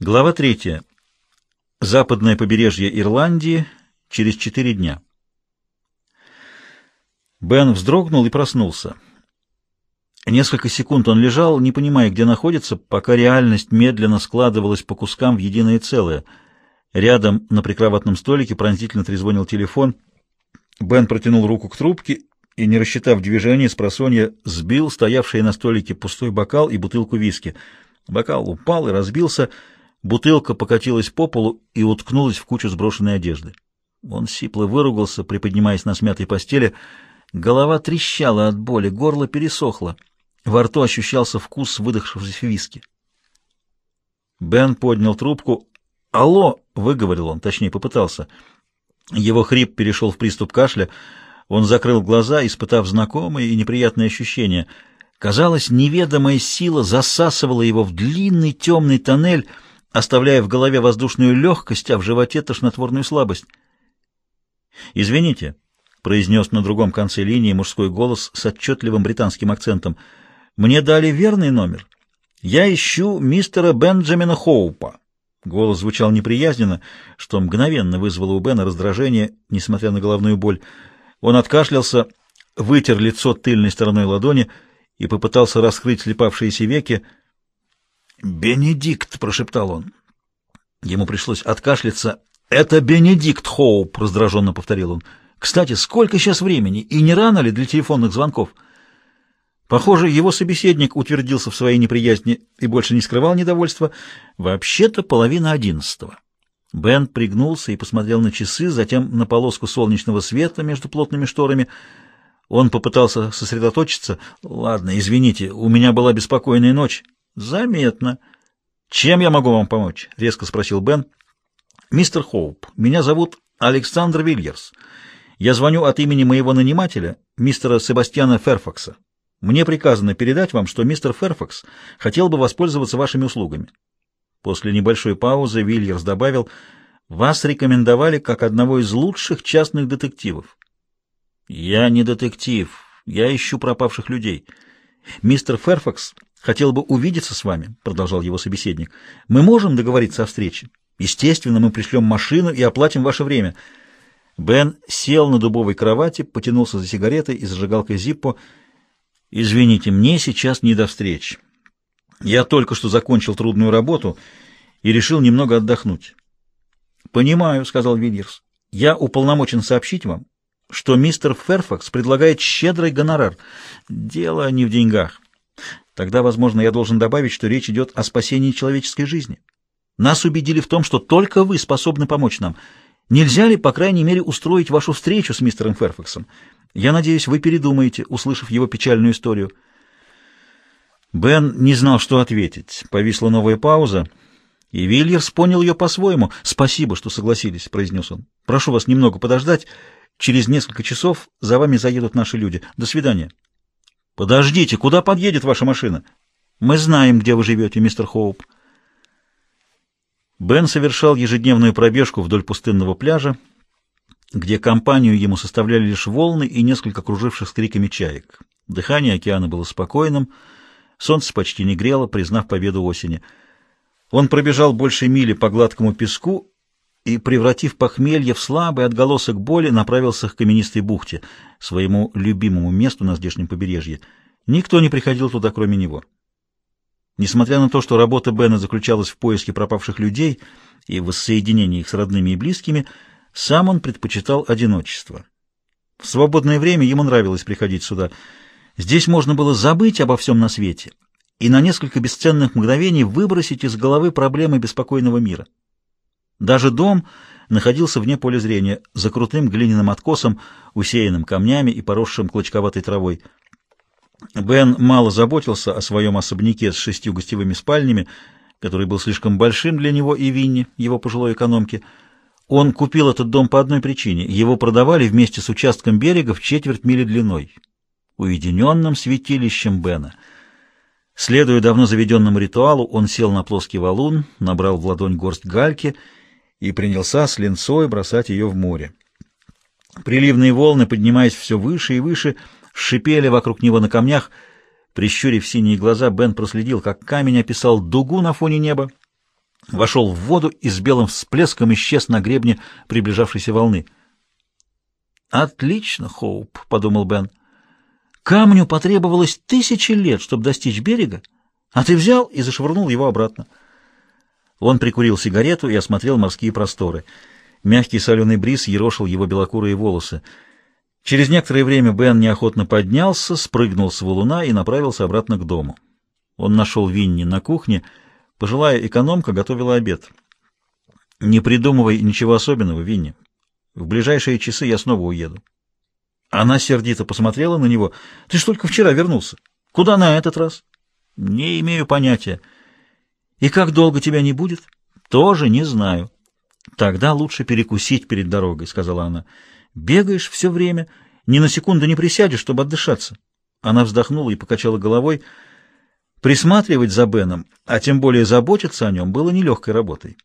Глава третья. Западное побережье Ирландии через четыре дня. Бен вздрогнул и проснулся. Несколько секунд он лежал, не понимая, где находится, пока реальность медленно складывалась по кускам в единое целое. Рядом на прикроватном столике пронзительно трезвонил телефон. Бен протянул руку к трубке и, не рассчитав движение, с просонья сбил стоявший на столике пустой бокал и бутылку виски. Бокал упал и разбился — Бутылка покатилась по полу и уткнулась в кучу сброшенной одежды. Он сипло выругался, приподнимаясь на смятой постели. Голова трещала от боли, горло пересохло. Во рту ощущался вкус выдохшегося виски. Бен поднял трубку. «Алло!» — выговорил он, точнее, попытался. Его хрип перешел в приступ кашля. Он закрыл глаза, испытав знакомые и неприятные ощущения. Казалось, неведомая сила засасывала его в длинный темный тоннель — оставляя в голове воздушную легкость, а в животе тошнотворную слабость. «Извините», — произнес на другом конце линии мужской голос с отчетливым британским акцентом, — «мне дали верный номер. Я ищу мистера Бенджамина Хоупа». Голос звучал неприязненно, что мгновенно вызвало у Бена раздражение, несмотря на головную боль. Он откашлялся, вытер лицо тыльной стороной ладони и попытался раскрыть слепавшиеся веки, — «Бенедикт!» — прошептал он. Ему пришлось откашляться. «Это Бенедикт Хоуп!» — раздраженно повторил он. «Кстати, сколько сейчас времени? И не рано ли для телефонных звонков?» Похоже, его собеседник утвердился в своей неприязни и больше не скрывал недовольства. Вообще-то половина одиннадцатого. Бен пригнулся и посмотрел на часы, затем на полоску солнечного света между плотными шторами. Он попытался сосредоточиться. «Ладно, извините, у меня была беспокойная ночь». Заметно. Чем я могу вам помочь? резко спросил Бен. Мистер Хоуп, меня зовут Александр Вильерс. Я звоню от имени моего нанимателя, мистера Себастьяна Ферфакса. Мне приказано передать вам, что мистер Ферфакс хотел бы воспользоваться вашими услугами. После небольшой паузы Вильерс добавил, вас рекомендовали как одного из лучших частных детективов. Я не детектив, я ищу пропавших людей. Мистер Ферфакс хотел бы увидеться с вами, — продолжал его собеседник. — Мы можем договориться о встрече? Естественно, мы пришлем машину и оплатим ваше время. Бен сел на дубовой кровати, потянулся за сигаретой и зажигалкой Зиппо. — Извините, мне сейчас не до встреч. Я только что закончил трудную работу и решил немного отдохнуть. — Понимаю, — сказал Вильерс. — Я уполномочен сообщить вам, что мистер Ферфакс предлагает щедрый гонорар. Дело не в деньгах. Тогда, возможно, я должен добавить, что речь идет о спасении человеческой жизни. Нас убедили в том, что только вы способны помочь нам. Нельзя ли, по крайней мере, устроить вашу встречу с мистером Ферфаксом? Я надеюсь, вы передумаете, услышав его печальную историю. Бен не знал, что ответить. Повисла новая пауза, и Вильерс понял ее по-своему. «Спасибо, что согласились», — произнес он. «Прошу вас немного подождать. Через несколько часов за вами заедут наши люди. До свидания». «Подождите, куда подъедет ваша машина?» «Мы знаем, где вы живете, мистер Хоуп». Бен совершал ежедневную пробежку вдоль пустынного пляжа, где компанию ему составляли лишь волны и несколько круживших с криками чаек. Дыхание океана было спокойным, солнце почти не грело, признав победу осени. Он пробежал больше мили по гладкому песку и, превратив похмелье в слабый отголосок боли, направился к каменистой бухте, своему любимому месту на здешнем побережье. Никто не приходил туда, кроме него. Несмотря на то, что работа Бена заключалась в поиске пропавших людей и воссоединении их с родными и близкими, сам он предпочитал одиночество. В свободное время ему нравилось приходить сюда. Здесь можно было забыть обо всем на свете и на несколько бесценных мгновений выбросить из головы проблемы беспокойного мира. Даже дом находился вне поля зрения, за крутым глиняным откосом, усеянным камнями и поросшим клочковатой травой. Бен мало заботился о своем особняке с шестью гостевыми спальнями, который был слишком большим для него и Винни, его пожилой экономки. Он купил этот дом по одной причине. Его продавали вместе с участком берега в четверть мили длиной, уединенным святилищем Бена. Следуя давно заведенному ритуалу, он сел на плоский валун, набрал в ладонь горсть гальки — и принялся с линцой бросать ее в море. Приливные волны, поднимаясь все выше и выше, шипели вокруг него на камнях. Прищурив синие глаза, Бен проследил, как камень описал дугу на фоне неба, вошел в воду и с белым всплеском исчез на гребне приближавшейся волны. «Отлично, Хоуп», — подумал Бен. «Камню потребовалось тысячи лет, чтобы достичь берега, а ты взял и зашвырнул его обратно». Он прикурил сигарету и осмотрел морские просторы. Мягкий соленый бриз ерошил его белокурые волосы. Через некоторое время Бен неохотно поднялся, спрыгнул с валуна и направился обратно к дому. Он нашел Винни на кухне. Пожилая экономка готовила обед. «Не придумывай ничего особенного, Винни. В ближайшие часы я снова уеду». Она сердито посмотрела на него. «Ты ж только вчера вернулся. Куда на этот раз?» «Не имею понятия». «И как долго тебя не будет?» «Тоже не знаю». «Тогда лучше перекусить перед дорогой», — сказала она. «Бегаешь все время, ни на секунду не присядешь, чтобы отдышаться». Она вздохнула и покачала головой. Присматривать за Беном, а тем более заботиться о нем, было нелегкой работой.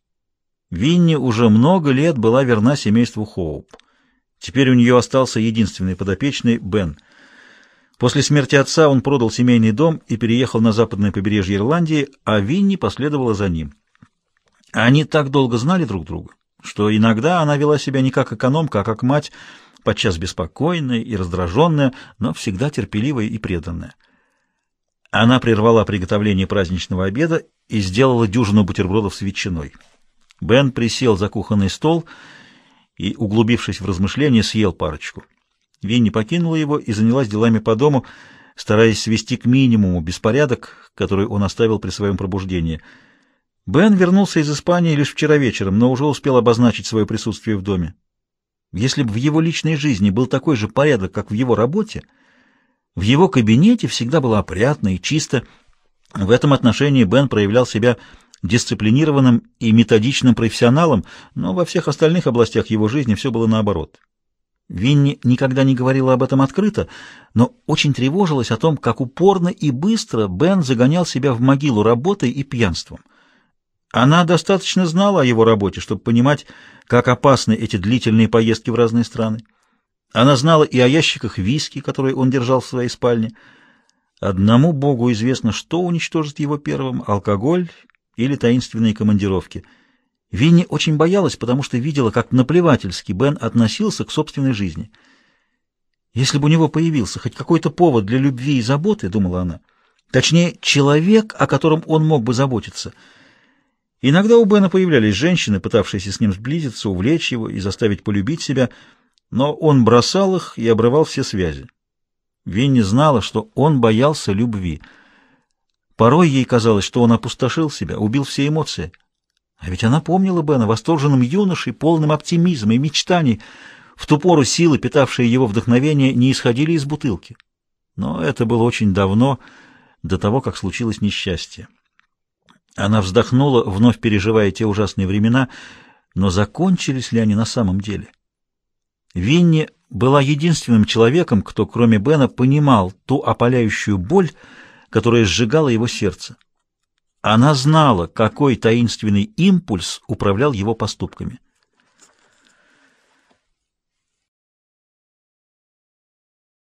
Винни уже много лет была верна семейству Хоуп. Теперь у нее остался единственный подопечный Бен. После смерти отца он продал семейный дом и переехал на западное побережье Ирландии, а Винни последовала за ним. Они так долго знали друг друга, что иногда она вела себя не как экономка, а как мать, подчас беспокойная и раздраженная, но всегда терпеливая и преданная. Она прервала приготовление праздничного обеда и сделала дюжину бутербродов с ветчиной. Бен присел за кухонный стол и, углубившись в размышления, съел парочку. Винни покинула его и занялась делами по дому, стараясь свести к минимуму беспорядок, который он оставил при своем пробуждении. Бен вернулся из Испании лишь вчера вечером, но уже успел обозначить свое присутствие в доме. Если бы в его личной жизни был такой же порядок, как в его работе, в его кабинете всегда было опрятно и чисто. В этом отношении Бен проявлял себя дисциплинированным и методичным профессионалом, но во всех остальных областях его жизни все было наоборот. Винни никогда не говорила об этом открыто, но очень тревожилась о том, как упорно и быстро Бен загонял себя в могилу работой и пьянством. Она достаточно знала о его работе, чтобы понимать, как опасны эти длительные поездки в разные страны. Она знала и о ящиках виски, которые он держал в своей спальне. Одному Богу известно, что уничтожит его первым — алкоголь или таинственные командировки. Винни очень боялась, потому что видела, как наплевательски Бен относился к собственной жизни. Если бы у него появился хоть какой-то повод для любви и заботы, — думала она, — точнее, человек, о котором он мог бы заботиться. Иногда у Бена появлялись женщины, пытавшиеся с ним сблизиться, увлечь его и заставить полюбить себя — но он бросал их и обрывал все связи. Винни знала, что он боялся любви. Порой ей казалось, что он опустошил себя, убил все эмоции. А ведь она помнила Бена восторженным юношей, полным оптимизма и мечтаний. В ту пору силы, питавшие его вдохновение, не исходили из бутылки. Но это было очень давно, до того, как случилось несчастье. Она вздохнула, вновь переживая те ужасные времена, но закончились ли они на самом деле? Винни была единственным человеком, кто, кроме Бена, понимал ту опаляющую боль, которая сжигала его сердце. Она знала, какой таинственный импульс управлял его поступками.